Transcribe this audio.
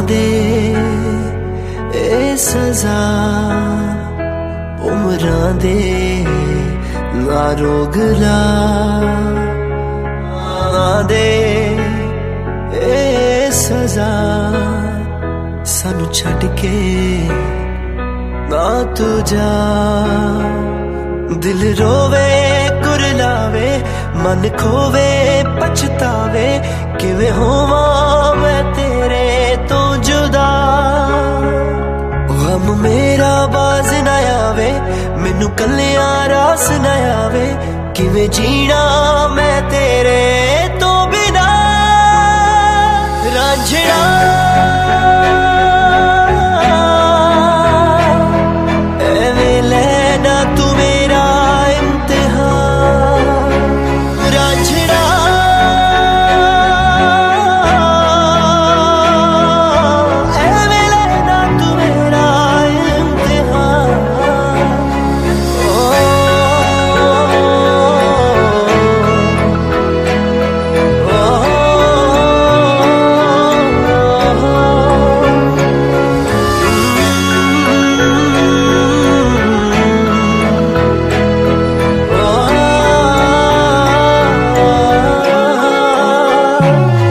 ਦੇ ਇਹ ਸਜ਼ਾ ਉਮਰਾਂ ਦੇ ਨਾ ਰੋਗਲਾ ਨਾ ਦੇ ਇਹ ਸਜ਼ਾ ਸਾਨੂੰ ਛੱਡ ਕੇ ਨਾ ਤੂੰ ਜਾ। ਦਿਲ ਰੋਵੇ, ਕੁਰਲਾਵੇ, ਮਨ ਖੋਵੇ, ਪਛਤਾਵੇ, ਕਿਵੇਂ ਹੋਵਾਂ ਮੈਨੂੰ ਕੱਲਿਆ ਰਾਸ ਨਾ ਆਵੇ। ਕਿਵੇਂ ਜੀਣਾ ਮੈਂ ਤੇਰੇ Oh.